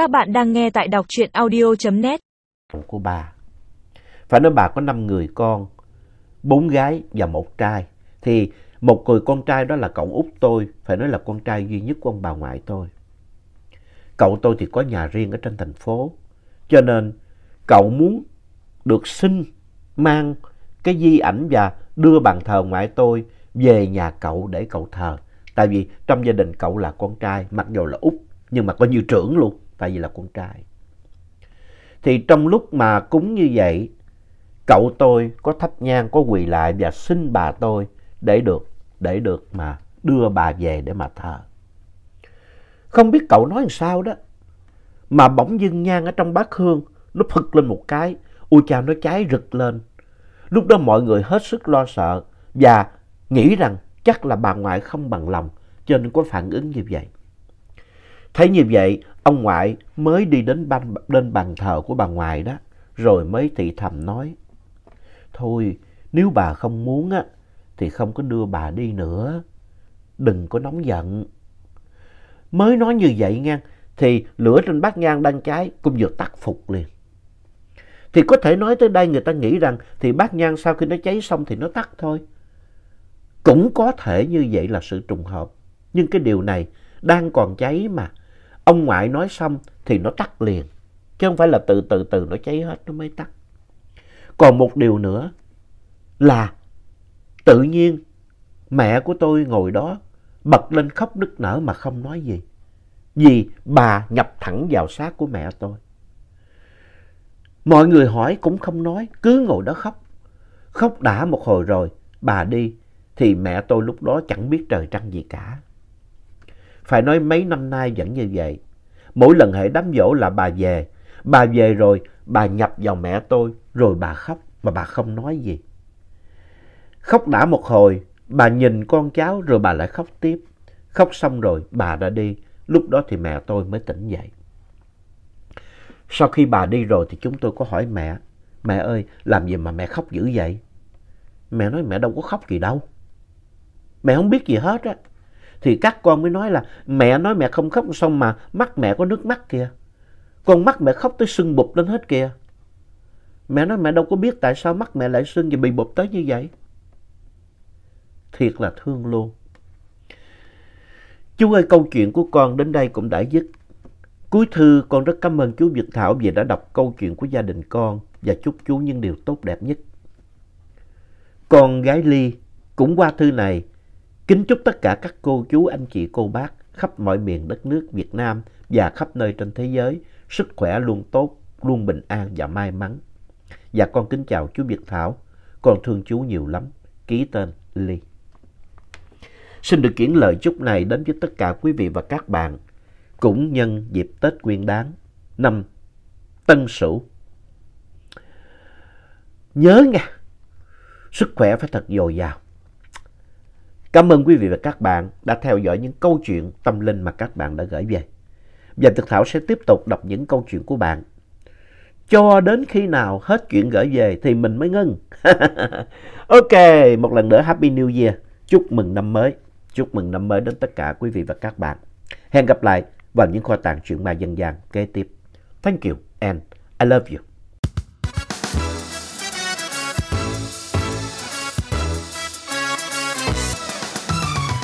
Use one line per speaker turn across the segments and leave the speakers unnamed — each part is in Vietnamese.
Các bạn đang nghe tại đọc truyện audio.net.
Của bà. Phải nói bà có 5 người con, bốn gái và một trai. Thì một người con trai đó là cậu út tôi, phải nói là con trai duy nhất của ông bà ngoại tôi. Cậu tôi thì có nhà riêng ở trên thành phố, cho nên cậu muốn được xin mang cái di ảnh và đưa bàn thờ ngoại tôi về nhà cậu để cậu thờ. Tại vì trong gia đình cậu là con trai, mặc dù là út nhưng mà coi như trưởng luôn, tại vì là con trai. Thì trong lúc mà cúng như vậy, cậu tôi có thắp nhang, có quỳ lại và xin bà tôi để được, để được mà đưa bà về để mà thờ. Không biết cậu nói làm sao đó, mà bỗng dưng nhang ở trong bát hương, nó phực lên một cái, ui chào nó cháy rực lên. Lúc đó mọi người hết sức lo sợ và nghĩ rằng chắc là bà ngoại không bằng lòng cho nên có phản ứng như vậy. Thấy như vậy, ông ngoại mới đi đến ban, đến bàn thờ của bà ngoại đó, rồi mới thị thầm nói, Thôi, nếu bà không muốn á, thì không có đưa bà đi nữa. Đừng có nóng giận. Mới nói như vậy nha, thì lửa trên bát nhang đang cháy cũng vừa tắt phục liền. Thì có thể nói tới đây người ta nghĩ rằng thì bát nhang sau khi nó cháy xong thì nó tắt thôi. Cũng có thể như vậy là sự trùng hợp. Nhưng cái điều này đang còn cháy mà. Ông ngoại nói xong thì nó tắt liền. Chứ không phải là từ từ từ nó cháy hết nó mới tắt. Còn một điều nữa là tự nhiên mẹ của tôi ngồi đó bật lên khóc nức nở mà không nói gì. Vì bà nhập thẳng vào xác của mẹ tôi. Mọi người hỏi cũng không nói, cứ ngồi đó khóc. Khóc đã một hồi rồi, bà đi, thì mẹ tôi lúc đó chẳng biết trời trăng gì cả. Phải nói mấy năm nay vẫn như vậy. Mỗi lần hệ đám dỗ là bà về. Bà về rồi, bà nhập vào mẹ tôi, rồi bà khóc, mà bà không nói gì. Khóc đã một hồi, bà nhìn con cháu rồi bà lại khóc tiếp. Khóc xong rồi, bà đã đi. Lúc đó thì mẹ tôi mới tỉnh dậy. Sau khi bà đi rồi thì chúng tôi có hỏi mẹ. Mẹ ơi, làm gì mà mẹ khóc dữ vậy? Mẹ nói mẹ đâu có khóc gì đâu. Mẹ không biết gì hết á. Thì các con mới nói là mẹ nói mẹ không khóc xong mà mắt mẹ có nước mắt kìa. Con mắt mẹ khóc tới sưng bụp lên hết kìa. Mẹ nói mẹ đâu có biết tại sao mắt mẹ lại sưng và bị bụp tới như vậy. Thiệt là thương luôn. Chú ơi, câu chuyện của con đến đây cũng đã dứt. Cuối thư, con rất cảm ơn chú Việt Thảo vì đã đọc câu chuyện của gia đình con và chúc chú những điều tốt đẹp nhất. Con gái Ly cũng qua thư này kính chúc tất cả các cô chú, anh chị, cô bác khắp mọi miền đất nước Việt Nam và khắp nơi trên thế giới sức khỏe luôn tốt, luôn bình an và may mắn. Và con kính chào chú Việt Thảo, con thương chú nhiều lắm. Ký tên Ly. Xin được chuyển lời chúc này đến với tất cả quý vị và các bạn cũng nhân dịp Tết Nguyên Đán năm Tân Sửu. Nhớ nha, sức khỏe phải thật dồi dào. Cảm ơn quý vị và các bạn đã theo dõi những câu chuyện tâm linh mà các bạn đã gửi về. Và Thực Thảo sẽ tiếp tục đọc những câu chuyện của bạn. Cho đến khi nào hết chuyện gửi về thì mình mới ngưng. ok, một lần nữa Happy New Year. Chúc mừng năm mới. Chúc mừng năm mới đến tất cả quý vị và các bạn. Hẹn gặp lại vào những kho tàng truyện ma dân gian kế tiếp. Thank you and I love you.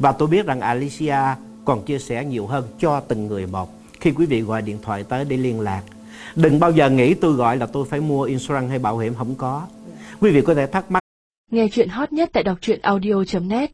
Và tôi biết rằng Alicia còn chia sẻ nhiều hơn cho từng người một khi quý vị gọi điện thoại tới để liên lạc. Đừng bao giờ nghĩ tôi gọi là tôi phải mua insurance hay bảo hiểm, không có. Quý vị có thể thắc mắc
Nghe chuyện hot nhất tại đọc truyện audio.net